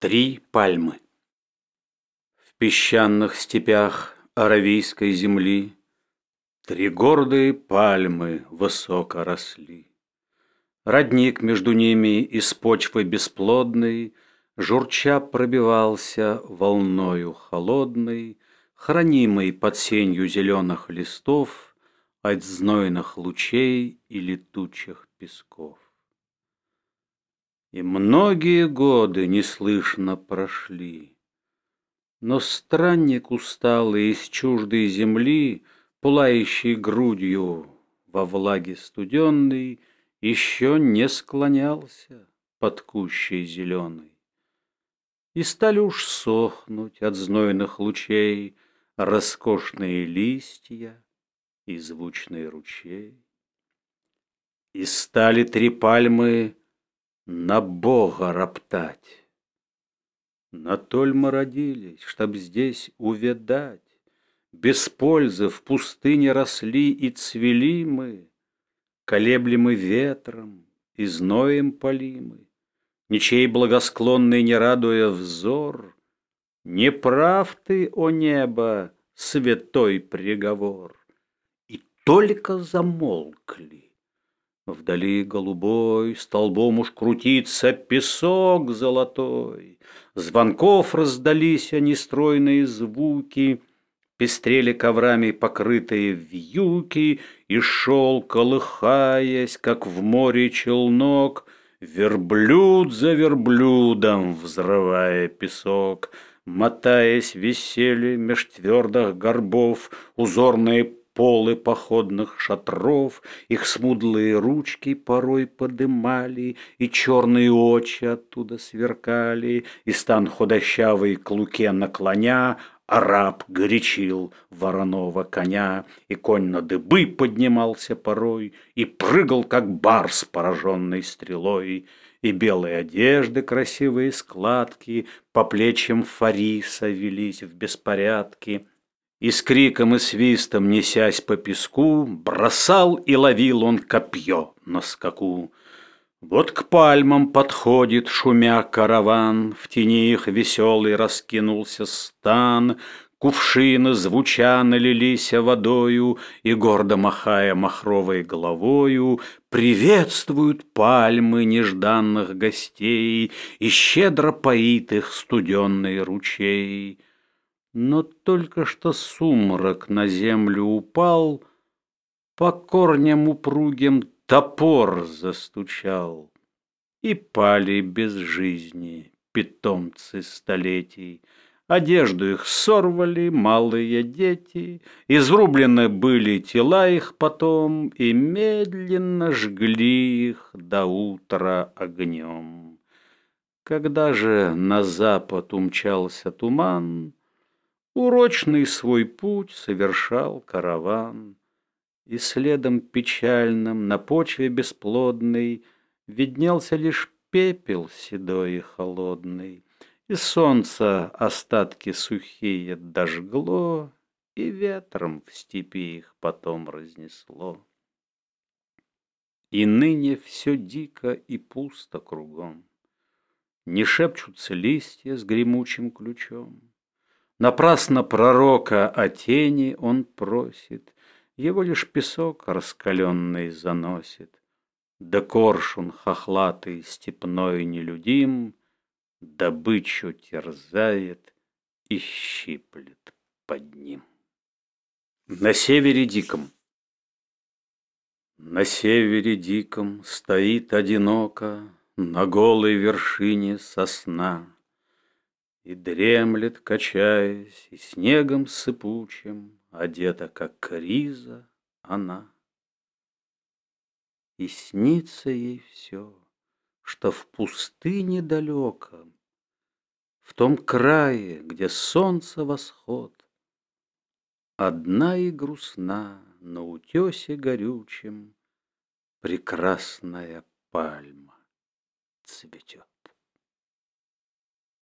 Три пальмы В песчаных степях Аравийской земли Три гордые пальмы высоко росли. Родник между ними из почвы бесплодной Журча пробивался волною холодной, Хранимой под сенью зеленых листов От знойных лучей и летучих песков. И многие годы неслышно прошли. Но странник усталый из чуждой земли, Пылающий грудью во влаге студенной, Еще не склонялся под кущей зеленой. И стали уж сохнуть от знойных лучей Роскошные листья и звучный ручей. И стали три пальмы на Бога роптать. На толь мы родились, чтоб здесь увядать. Без пользы в пустыне росли и цвели мы, Колеблемы ветром и зноем полимы, Ничей благосклонный не радуя взор. Не прав ты, о небо, святой приговор. И только замолкли Вдали голубой столбом уж крутится песок золотой. Звонков раздались нестройные звуки, Пестрели коврами покрытые вьюки, И шел, колыхаясь, как в море челнок, Верблюд за верблюдом, взрывая песок, Мотаясь висели меж твердых горбов Узорные полы походных шатров, Их смудлые ручки порой подымали, И черные очи оттуда сверкали, И стан худощавый к луке наклоня, Араб горячил вороного коня, И конь на дыбы поднимался порой, И прыгал, как барс, пораженный стрелой, И белые одежды, красивые складки По плечам Фариса велись в беспорядке, и с криком и свистом, несясь по песку, Бросал и ловил он копье на скаку. Вот к пальмам подходит, шумя караван, В тени их веселый раскинулся стан, Кувшины звуча налились водою И, гордо махая махровой головою, Приветствуют пальмы нежданных гостей И щедро поит их студенный ручей. Но только что сумрак на землю упал, По корням упругим топор застучал, И пали без жизни питомцы столетий. Одежду их сорвали малые дети, Изрублены были тела их потом, И медленно жгли их до утра огнем. Когда же на запад умчался туман, Урочный свой путь совершал караван, И следом печальным на почве бесплодной Виднелся лишь пепел седой и холодный, И солнце остатки сухие дожгло, И ветром в степи их потом разнесло. И ныне все дико и пусто кругом, Не шепчутся листья с гремучим ключом, Напрасно пророка о тени он просит, Его лишь песок раскаленный заносит. Да коршун хохлатый степной нелюдим Добычу терзает и щиплет под ним. На севере диком На севере диком стоит одиноко На голой вершине сосна. И дремлет, качаясь, и снегом сыпучим Одета, как криза, она. И снится ей все, что в пустыне далеком, В том крае, где солнце восход, Одна и грустна на утесе горючем Прекрасная пальма цветет.